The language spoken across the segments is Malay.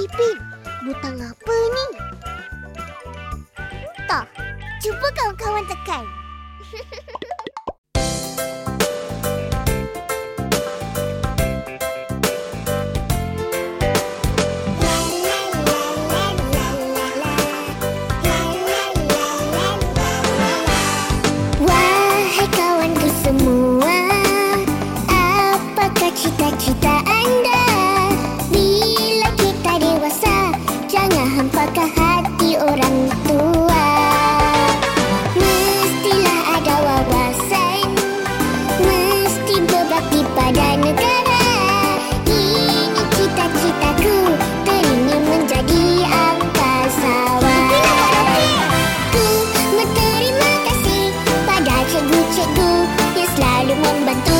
Ipin, butang apa ni? Entah. Cuba kawan-kawan tekan. Cita-cita Hampakan hati orang tua. Mestilah ada wawasan. Mesti berbakti pada negara. Ini cita-citaku. Teringin menjadi angkasawan. Ku berterima kasih pada cikgu-cikgu yang selalu membantu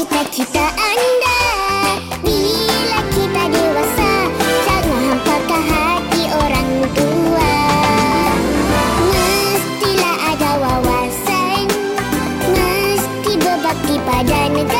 cita-cita anda? Bila kita dewasa Jangan hampakan hati orang tua Mestilah ada wawasan Mesti berbakti pada negara